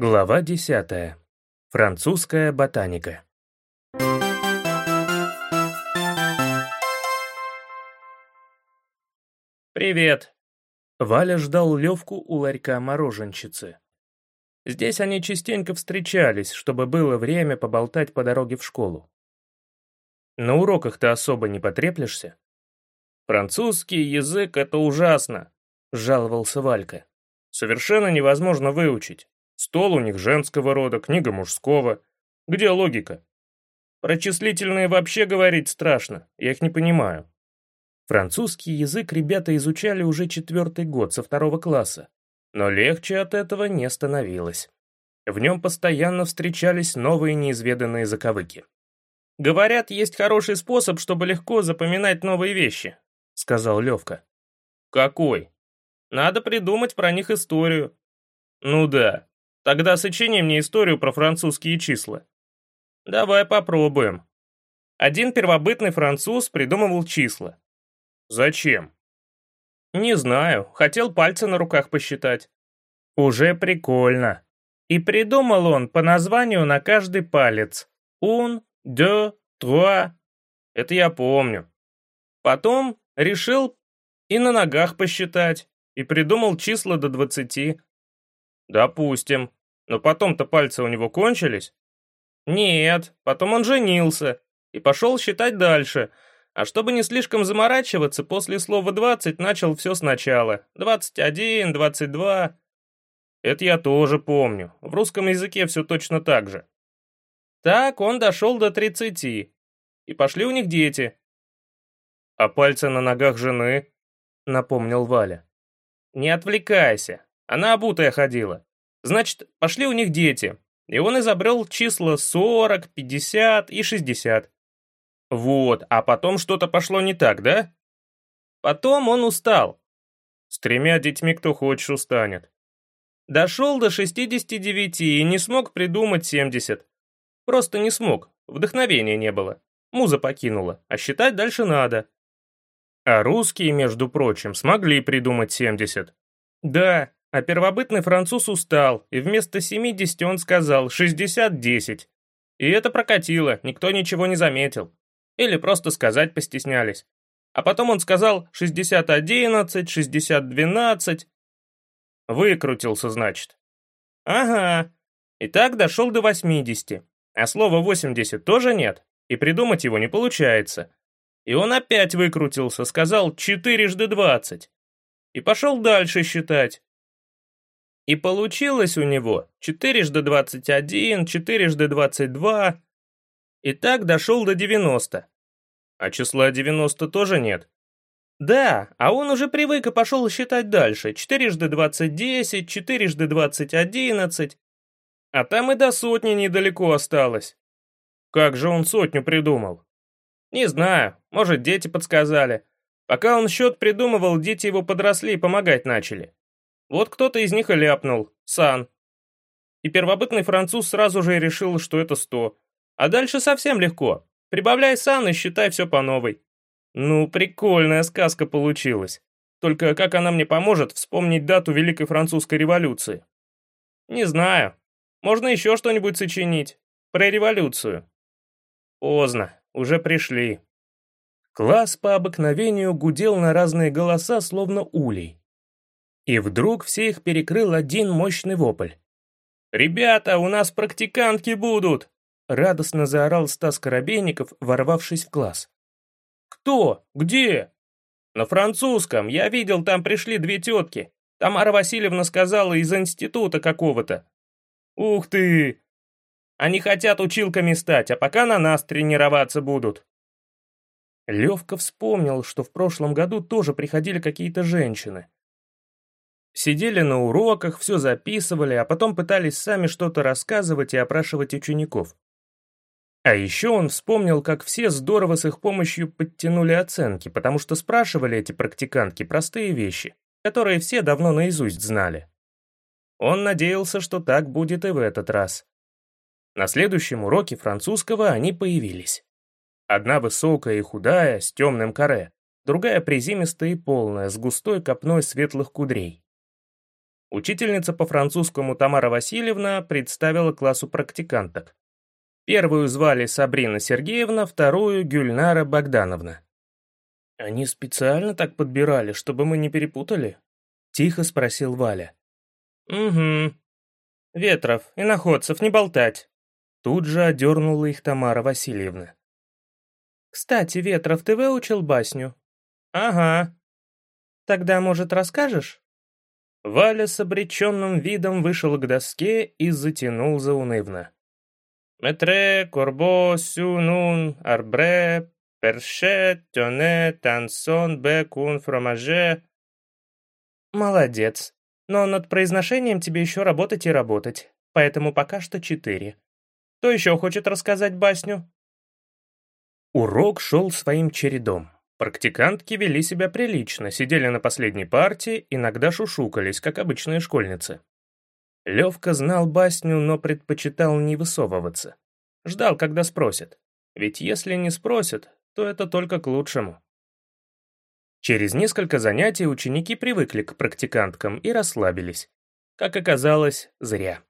Глава 10. Французская ботаника. «Привет!» Валя ждал Левку у ларька мороженщицы. Здесь они частенько встречались, чтобы было время поболтать по дороге в школу. На уроках ты особо не потреплешься? «Французский язык — это ужасно», — жаловался Валька. «Совершенно невозможно выучить. Стол у них женского рода, книга мужского. Где логика? Про числительные вообще говорить страшно, я их не понимаю. Французский язык ребята изучали уже четвертый год со второго класса, но легче от этого не становилось. В нем постоянно встречались новые неизведанные заковыки. «Говорят, есть хороший способ, чтобы легко запоминать новые вещи», — сказал Левка. «Какой? Надо придумать про них историю». «Ну да, Тогда сочини мне историю про французские числа. Давай попробуем. Один первобытный француз придумывал числа. Зачем? Не знаю, хотел пальцы на руках посчитать. Уже прикольно. И придумал он по названию на каждый палец. Un, deux, trois. Это я помню. Потом решил и на ногах посчитать, и придумал числа до двадцати. Допустим. Но потом-то пальцы у него кончились? Нет, потом он женился и пошел считать дальше. А чтобы не слишком заморачиваться, после слова «двадцать» начал все сначала. «Двадцать один», «двадцать два». Это я тоже помню. В русском языке все точно так же. Так он дошел до тридцати. И пошли у них дети. А пальцы на ногах жены, напомнил Валя. Не отвлекайся. Она обутая ходила. Значит, пошли у них дети, и он изобрел числа 40, 50 и 60. Вот, а потом что-то пошло не так, да? Потом он устал. С тремя детьми кто хочешь устанет. Дошел до 69 и не смог придумать 70. Просто не смог, вдохновения не было. Муза покинула, а считать дальше надо. А русские, между прочим, смогли придумать 70. Да, а первобытный француз устал, и вместо 70 он сказал 60-10. И это прокатило, никто ничего не заметил. Или просто сказать постеснялись. А потом он сказал 60-11, 60-12. Выкрутился, значит. Ага. И так дошел до 80. А слова 80 тоже нет, и придумать его не получается. И он опять выкрутился, сказал четырежды 20. И пошел дальше считать. И получилось у него четырежды двадцать один, четырежды двадцать два, и так дошел до девяносто. А числа девяносто тоже нет. Да, а он уже привык и пошел считать дальше. Четырежды двадцать десять, четырежды двадцать одиннадцать. А там и до сотни недалеко осталось. Как же он сотню придумал? Не знаю, может, дети подсказали. Пока он счет придумывал, дети его подросли и помогать начали. Вот кто-то из них и ляпнул «Сан». И первобытный француз сразу же решил, что это сто. А дальше совсем легко. Прибавляй сан и считай все по новой. Ну, прикольная сказка получилась. Только как она мне поможет вспомнить дату Великой Французской революции? Не знаю. Можно еще что-нибудь сочинить. Про революцию. Поздно. Уже пришли. Класс по обыкновению гудел на разные голоса, словно улей. И вдруг все их перекрыл один мощный вопль. «Ребята, у нас практикантки будут!» Радостно заорал Стас Коробейников, ворвавшись в класс. «Кто? Где?» «На французском. Я видел, там пришли две тетки. Тамара Васильевна сказала из института какого-то». «Ух ты!» «Они хотят училками стать, а пока на нас тренироваться будут». Левка вспомнил, что в прошлом году тоже приходили какие-то женщины. Сидели на уроках, все записывали, а потом пытались сами что-то рассказывать и опрашивать учеников. А еще он вспомнил, как все здорово с их помощью подтянули оценки, потому что спрашивали эти практикантки простые вещи, которые все давно наизусть знали. Он надеялся, что так будет и в этот раз. На следующем уроке французского они появились. Одна высокая и худая, с темным каре, другая приземистая и полная, с густой копной светлых кудрей. Учительница по французскому Тамара Васильевна представила классу практиканток. Первую звали Сабрина Сергеевна, вторую — Гюльнара Богдановна. «Они специально так подбирали, чтобы мы не перепутали?» — тихо спросил Валя. «Угу. Ветров, и находцев не болтать!» Тут же одернула их Тамара Васильевна. «Кстати, Ветров, ты выучил басню?» «Ага». «Тогда, может, расскажешь?» Валя с обреченным видом вышел к доске и затянул заунывно. «Метре, корбо, сю, нун, арбре, перше, тёне, тансон, бекун, фромаже». «Молодец. Но над произношением тебе еще работать и работать, поэтому пока что четыре. Кто еще хочет рассказать басню?» Урок шел своим чередом. Практикантки вели себя прилично, сидели на последней партии, иногда шушукались, как обычные школьницы. Левка знал басню, но предпочитал не высовываться. Ждал, когда спросят. Ведь если не спросят, то это только к лучшему. Через несколько занятий ученики привыкли к практиканткам и расслабились. Как оказалось, зря.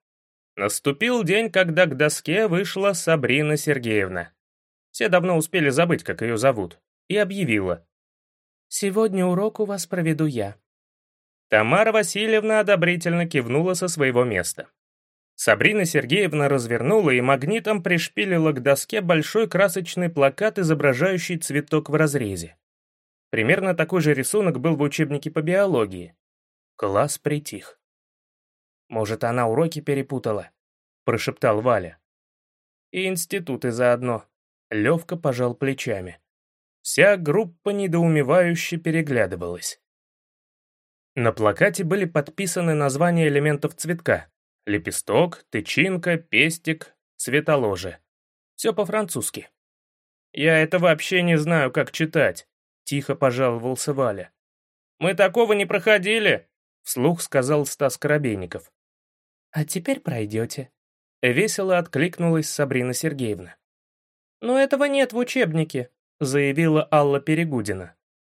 Наступил день, когда к доске вышла Сабрина Сергеевна. Все давно успели забыть, как ее зовут и объявила. «Сегодня урок у вас проведу я». Тамара Васильевна одобрительно кивнула со своего места. Сабрина Сергеевна развернула и магнитом пришпилила к доске большой красочный плакат, изображающий цветок в разрезе. Примерно такой же рисунок был в учебнике по биологии. Класс притих. «Может, она уроки перепутала?» — прошептал Валя. «И институты заодно». Левка пожал плечами. Вся группа недоумевающе переглядывалась. На плакате были подписаны названия элементов цветка. Лепесток, тычинка, пестик, цветоложе. Все по-французски. «Я это вообще не знаю, как читать», — тихо пожаловался Валя. «Мы такого не проходили», — вслух сказал Стас Коробейников. «А теперь пройдете», — весело откликнулась Сабрина Сергеевна. «Но этого нет в учебнике», заявила Алла Перегудина.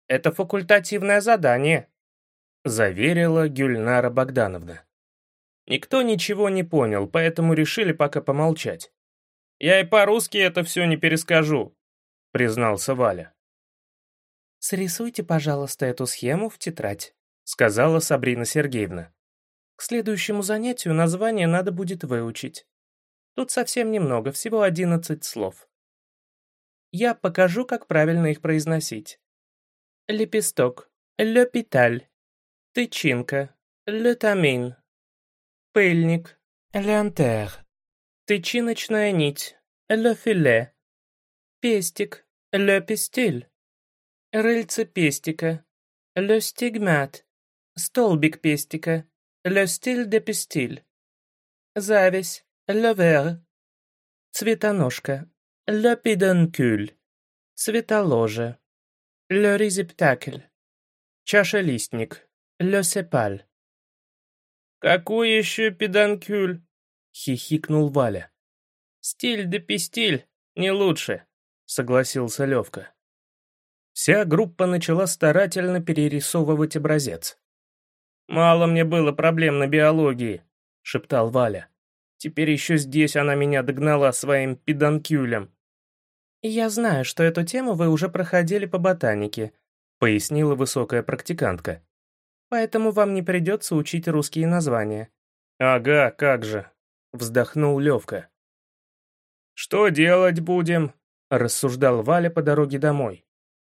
«Это факультативное задание», — заверила Гюльнара Богдановна. Никто ничего не понял, поэтому решили пока помолчать. «Я и по-русски это все не перескажу», — признался Валя. «Срисуйте, пожалуйста, эту схему в тетрадь», — сказала Сабрина Сергеевна. «К следующему занятию название надо будет выучить. Тут совсем немного, всего одиннадцать слов. Я покажу, как правильно их произносить. Лепесток. Лепиталь. Тычинка. Летамин. Пыльник. Леантер. Тычиночная нить. Лефиле. Пестик. Лепистиль. Рыльце пестика. Лестигмат. Столбик пестика. Лестиль де пестиль. Зависть. Левер. Цветоножка. Le pédoncule. Цветоложе. Le. Чашелистник. Le. «Какой еще педанкюль?» — хихикнул Валя. «Стиль да пистиль, не лучше», — согласился Левка. Вся группа начала старательно перерисовывать образец. «Мало мне было проблем на биологии», — шептал Валя. «Теперь еще здесь она меня догнала своим педанкюлем». «Я знаю, что эту тему вы уже проходили по ботанике», пояснила высокая практикантка. «Поэтому вам не придется учить русские названия». «Ага, как же», — вздохнул Левка. «Что делать будем?» — рассуждал Валя по дороге домой.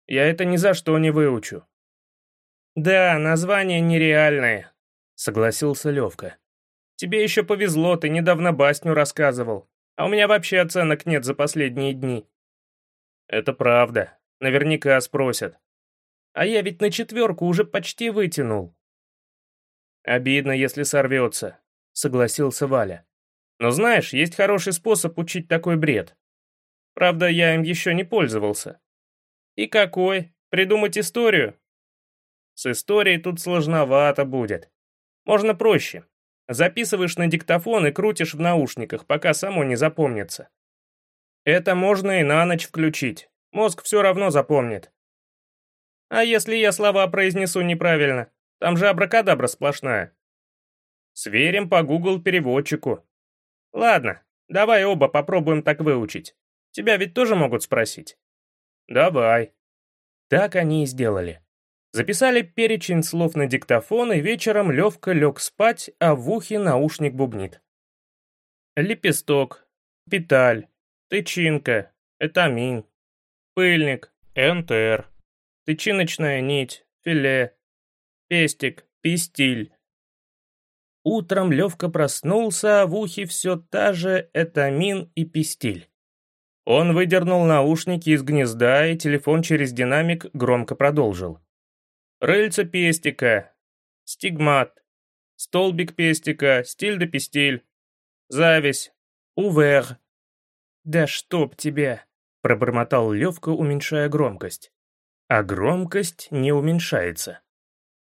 «Я это ни за что не выучу». «Да, название нереальное», — согласился Левка. «Тебе еще повезло, ты недавно басню рассказывал, а у меня вообще оценок нет за последние дни». Это правда. Наверняка спросят. А я ведь на четверку уже почти вытянул. Обидно, если сорвется, согласился Валя. Но знаешь, есть хороший способ учить такой бред. Правда, я им еще не пользовался. И какой? Придумать историю? С историей тут сложновато будет. Можно проще. Записываешь на диктофон и крутишь в наушниках, пока само не запомнится. Это можно и на ночь включить. Мозг все равно запомнит. А если я слова произнесу неправильно? Там же абракадабра сплошная. Сверим по Google переводчику. Ладно, давай оба попробуем так выучить. Тебя ведь тоже могут спросить. Давай. Так они и сделали. Записали перечень слов на диктофон, и вечером Левка лег спать, а в ухе наушник бубнит. Лепесток, петаль, тычинка, этамин, пыльник, НТР, тычиночная нить, филе, пестик, пистиль. Утром Левка проснулся, а в ухе все та же этамин и пистиль. Он выдернул наушники из гнезда, и телефон через динамик громко продолжил. Рыльца пестика, стигмат, столбик пестика, стиль да пистиль, зависть, увер. «Да чтоб тебя!» — пробормотал Левка, уменьшая громкость. А громкость не уменьшается.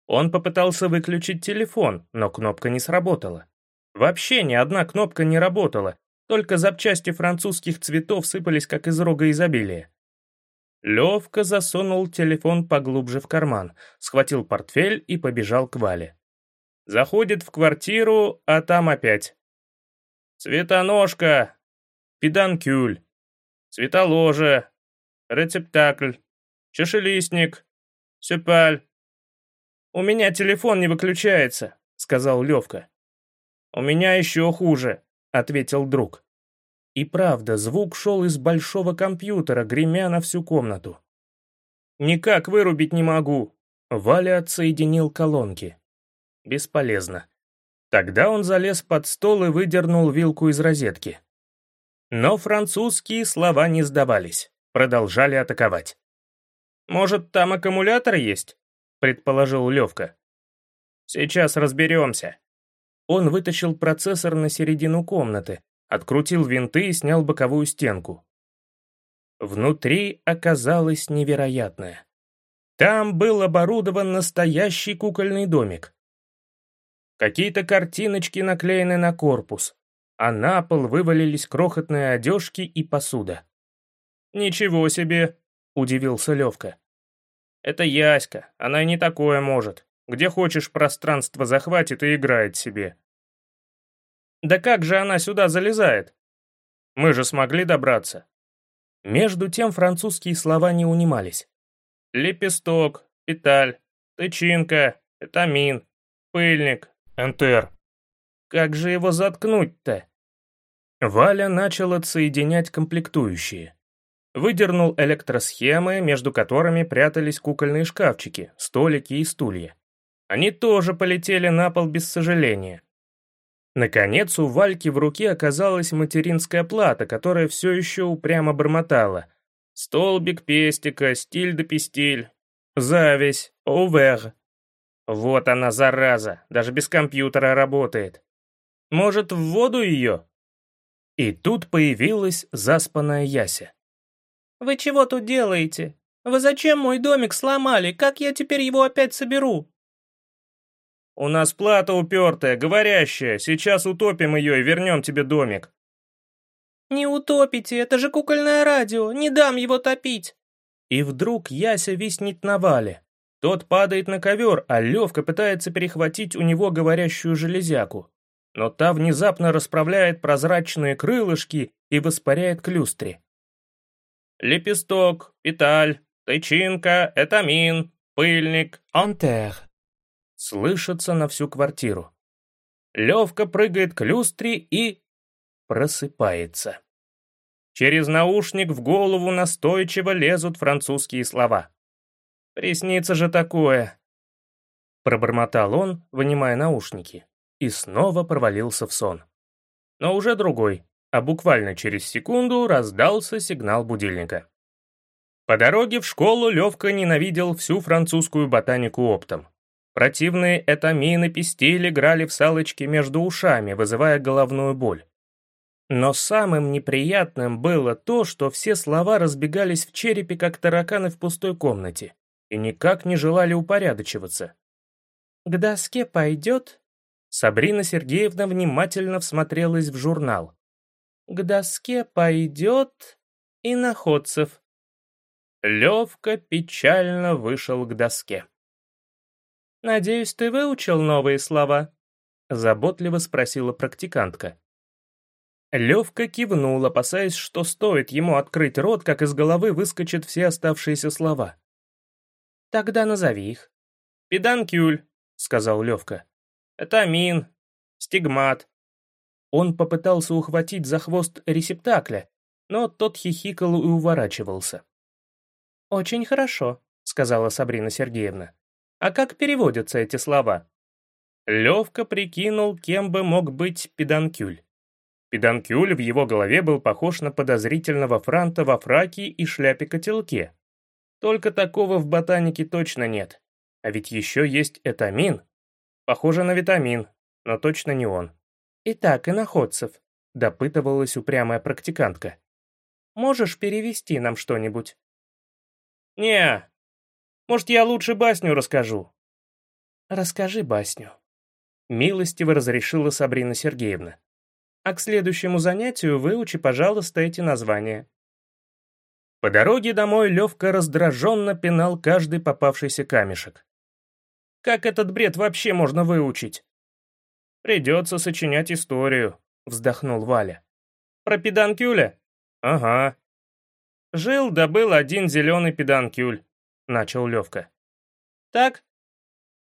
Он попытался выключить телефон, но кнопка не сработала. Вообще ни одна кнопка не работала, только запчасти французских цветов сыпались как из рога изобилия. Левка засунул телефон поглубже в карман, схватил портфель и побежал к Вале. Заходит в квартиру, а там опять. Цветоножка, педанкюль, цветоложе, рецептакль, чашелистник, сюпаль. «У меня телефон не выключается», — сказал Левка. «У меня еще хуже», — ответил друг. И правда, звук шел из большого компьютера, гремя на всю комнату. «Никак вырубить не могу», — Валя отсоединил колонки. Бесполезно. Тогда он залез под стол и выдернул вилку из розетки. Но французские слова не сдавались, продолжали атаковать. «Может, там аккумулятор есть?» — предположил Левка. «Сейчас разберемся», он вытащил процессор на середину комнаты, открутил винты и снял боковую стенку. Внутри оказалось невероятное. Там был оборудован настоящий кукольный домик. Какие-то картиночки наклеены на корпус, а на пол вывалились крохотные одежки и посуда. «Ничего себе!» — удивился Левка. «Это Яська, она и не такое может. Где хочешь, пространство захватит и играет себе. Да как же она сюда залезает? Мы же смогли добраться. Между тем французские слова не унимались. Лепесток, петаль, тычинка, этамин, пыльник, энтер. Как же его заткнуть-то? Валя начал отсоединять комплектующие. Выдернул электросхемы, между которыми прятались кукольные шкафчики, столики и стулья. Они тоже полетели на пол без сожаления. Наконец, у Вальки в руке оказалась материнская плата, которая все еще упрямо бормотала. Столбик пестика, стиль да пистиль. Зависть, овер. Вот она, зараза, даже без компьютера работает. Может, в воду ее? И тут появилась заспанная Яся. «Вы чего тут делаете? Вы зачем мой домик сломали? Как я теперь его опять соберу?» «У нас плата упертая, говорящая. Сейчас утопим ее и вернем тебе домик». «Не утопите, это же кукольное радио, не дам его топить!» И вдруг Яся виснет на вале. Тот падает на ковер, а Левка пытается перехватить у него говорящую железяку. Но та внезапно расправляет прозрачные крылышки и воспаряет к люстре. Лепесток, петаль, тычинка, этамин, пыльник, антер слышится на всю квартиру. Левка прыгает к люстре и... просыпается. Через наушник в голову настойчиво лезут французские слова. «Приснится же такое!» Пробормотал он, вынимая наушники, и снова провалился в сон. Но уже другой, а буквально через секунду раздался сигнал будильника. По дороге в школу Левка ненавидел всю французскую ботанику оптом. Противные этамины пистиль играли в салочки между ушами, вызывая головную боль. Но самым неприятным было то, что все слова разбегались в черепе, как тараканы в пустой комнате, и никак не желали упорядочиваться. «К доске пойдет?» Сабрина Сергеевна внимательно всмотрелась в журнал. «К доске пойдет и находцев». Левка печально вышел к доске. Надеюсь, ты выучил новые слова?» Заботливо спросила практикантка. Левка кивнул, опасаясь, что стоит ему открыть рот, как из головы выскочат все оставшиеся слова. «Тогда назови их». «Педанкюль», — сказал Левка. «Этамин, стигмат». Он попытался ухватить за хвост ресептакля, но тот хихикал и уворачивался. «Очень хорошо», — сказала Сабрина Сергеевна. «А как переводятся эти слова?» Левка прикинул, кем бы мог быть педанкюль. Педанкюль в его голове был похож на подозрительного франта во фраке и шляпе-котелке. Только такого в ботанике точно нет. А ведь еще есть этамин. Похоже на витамин, но точно не он. «Итак, иноходцев», — допытывалась упрямая практикантка. «Можешь перевести нам что-нибудь?» «Не, может, я лучше басню расскажу?» «Расскажи басню», — милостиво разрешила Сабрина Сергеевна. «А к следующему занятию выучи, пожалуйста, эти названия». По дороге домой Левка раздраженно пинал каждый попавшийся камешек. «Как этот бред вообще можно выучить?» «Придется сочинять историю», — вздохнул Валя. «Про педанкюля?» «Ага». «Жил да был один зеленый педанкюль», — начал Левка. «Так?»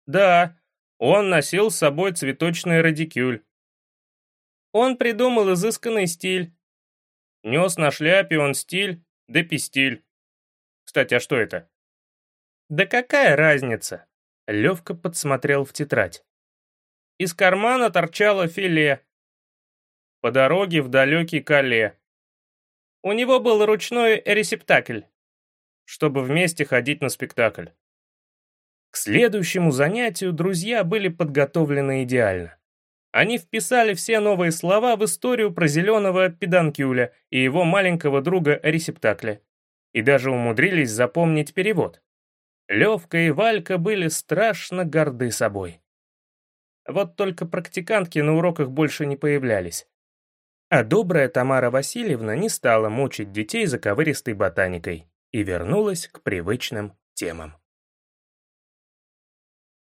«Да, он носил с собой цветочный радикюль. Он придумал изысканный стиль. Нес на шляпе он стиль, да пистиль. Кстати, а что это?» «Да какая разница?» Левка подсмотрел в тетрадь. Из кармана торчало филе. По дороге в далекий Кале. У него был ручной ресептакль, чтобы вместе ходить на спектакль. К следующему занятию друзья были подготовлены идеально. Они вписали все новые слова в историю про зеленого педанкюля и его маленького друга ресептакля. И даже умудрились запомнить перевод. Левка и Валька были страшно горды собой. Вот только практикантки на уроках больше не появлялись. А добрая Тамара Васильевна не стала мучить детей заковыристой ботаникой и вернулась к привычным темам.